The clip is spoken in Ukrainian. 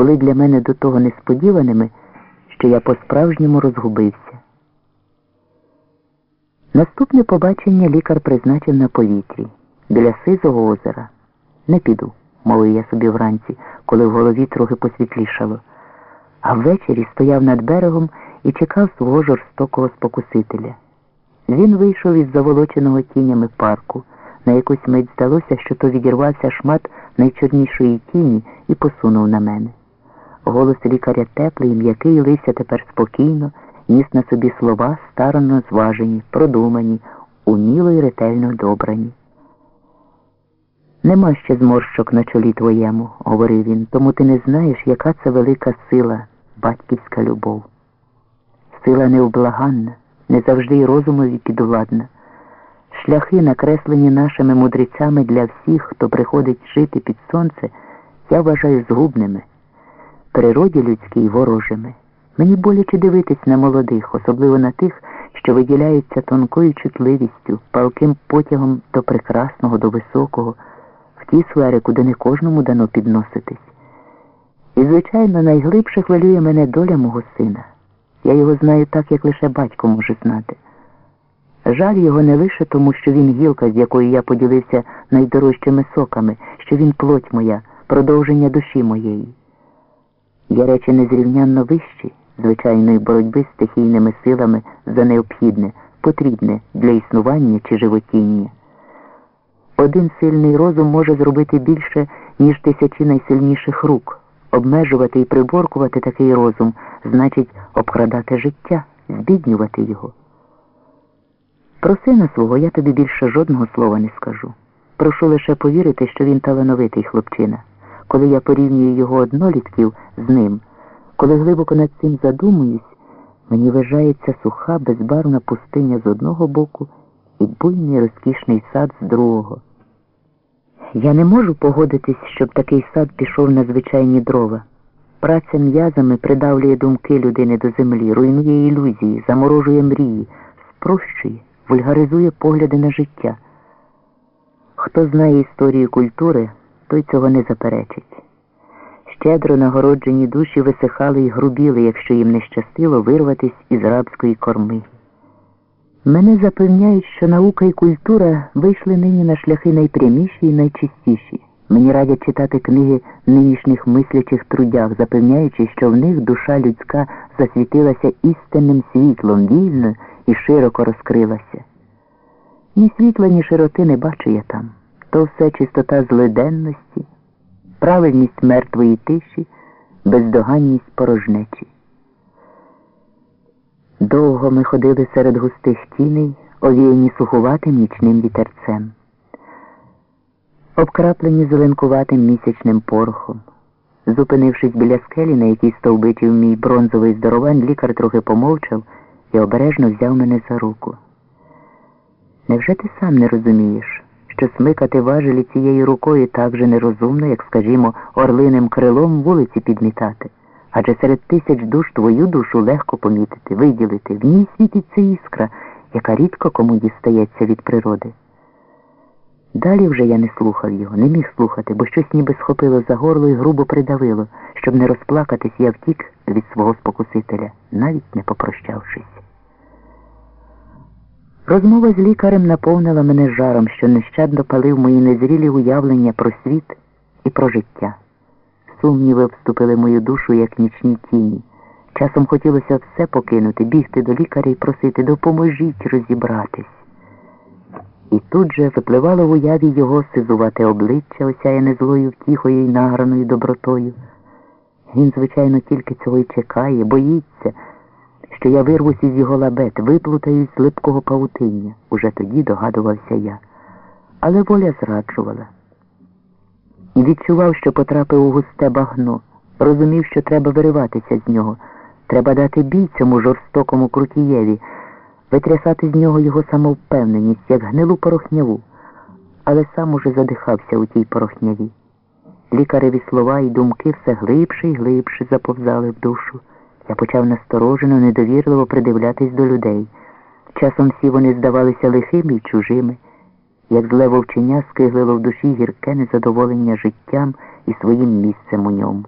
були для мене до того несподіваними, що я по-справжньому розгубився. Наступне побачення лікар призначив на повітрі біля сизого озера. Не піду, мовив я собі вранці, коли в голові трохи посвітлішало. А ввечері стояв над берегом і чекав свого жорстокого спокусителя. Він вийшов із заволоченого тінями парку. На якусь мить здалося, що то відірвався шмат найчорнішої тіні і посунув на мене. Голос лікаря теплий, м'який лився тепер спокійно, ніс на собі слова старанно зважені, продумані, уміло й ретельно добрані. Нема ще зморщок на чолі твоєму, говорив він, тому ти не знаєш, яка це велика сила, батьківська любов. Сила невблаганна, не завжди й розумові підвладна. Шляхи, накреслені нашими мудрецями для всіх, хто приходить жити під сонце, я вважаю згубними, природі людській ворожими. Мені боляче дивитись на молодих, особливо на тих, що виділяються тонкою чутливістю, палким потягом до прекрасного, до високого, в ті сфери, куди не кожному дано підноситись. І, звичайно, найглибше хвилює мене доля мого сина. Я його знаю так, як лише батько може знати. Жаль його не лише тому, що він гілка, з якою я поділився найдорожчими соками, що він плоть моя, продовження душі моєї. Є речі незрівнянно вищі, звичайної боротьби з стихійними силами за необхідне, потрібне для існування чи животіння. Один сильний розум може зробити більше, ніж тисячі найсильніших рук. Обмежувати і приборкувати такий розум значить обкрадати життя, збіднювати його. Про сина свого я тобі більше жодного слова не скажу. Прошу лише повірити, що він талановитий хлопчина. Коли я порівнюю його однолітків з ним, коли глибоко над цим задумуюсь, мені вважається суха, безбарвна пустиня з одного боку і буйний розкішний сад з другого. Я не можу погодитись, щоб такий сад пішов на звичайні дрова. Праця м'язами придавлює думки людини до землі, руйнує ілюзії, заморожує мрії, спрощує, вульгаризує погляди на життя. Хто знає історію культури, той цього не заперечить. Щедро нагороджені душі висихали й грубіли, якщо їм не щастило вирватись із рабської корми. Мене запевняють, що наука і культура вийшли нині на шляхи найпряміші і найчистіші. Мені радять читати книги нинішніх мислячих трудях, запевняючи, що в них душа людська засвітилася істинним світлом, вільно і широко розкрилася. Ні світла, ні широти не бачу я там. То все чистота злиденності, правильність мертвої тиші, бездоганність порожнечі. Довго ми ходили серед густих тіней, овіяні сухуватим нічним вітерцем, обкраплені зеленкуватим місячним порохом. Зупинившись біля скелі, на якій стовбичив мій бронзовий здоровань, лікар трохи помовчав і обережно взяв мене за руку. Невже ти сам не розумієш, що смикати важелі цією рукою так же нерозумно, як, скажімо, орлиним крилом вулиці підмітати? Адже серед тисяч душ твою душу легко помітити, виділити. В ній світиться іскра, яка рідко кому дістається від природи. Далі вже я не слухав його, не міг слухати, бо щось ніби схопило за горло і грубо придавило. Щоб не розплакатись, я втік від свого спокусителя, навіть не попрощавшись. Розмова з лікарем наповнила мене жаром, що нещадно палив мої незрілі уявлення про світ і про життя. Сумніви вступили в мою душу, як нічні тіні. Часом хотілося все покинути, бігти до лікаря і просити допоможіть розібратись. І тут же випливало в уяві його сизувате обличчя, осяяне злою втіхою і награною добротою. Він, звичайно, тільки цього й чекає, боїться, що я вирвусь із його лабет, виплутаюсь з липкого павутиння. Уже тоді догадувався я. Але воля зраджувала. Відчував, що потрапив у густе багно, розумів, що треба вириватися з нього, треба дати бій цьому жорстокому крутієві, витрясати з нього його самовпевненість, як гнилу порохняву, але сам уже задихався у тій порохняві. Лікареві слова і думки все глибше і глибше заповзали в душу. Я почав насторожено, недовірливо придивлятись до людей. Часом всі вони здавалися лихими і чужими як зле вовчення скиглило в душі гірке незадоволення життям і своїм місцем у ньому.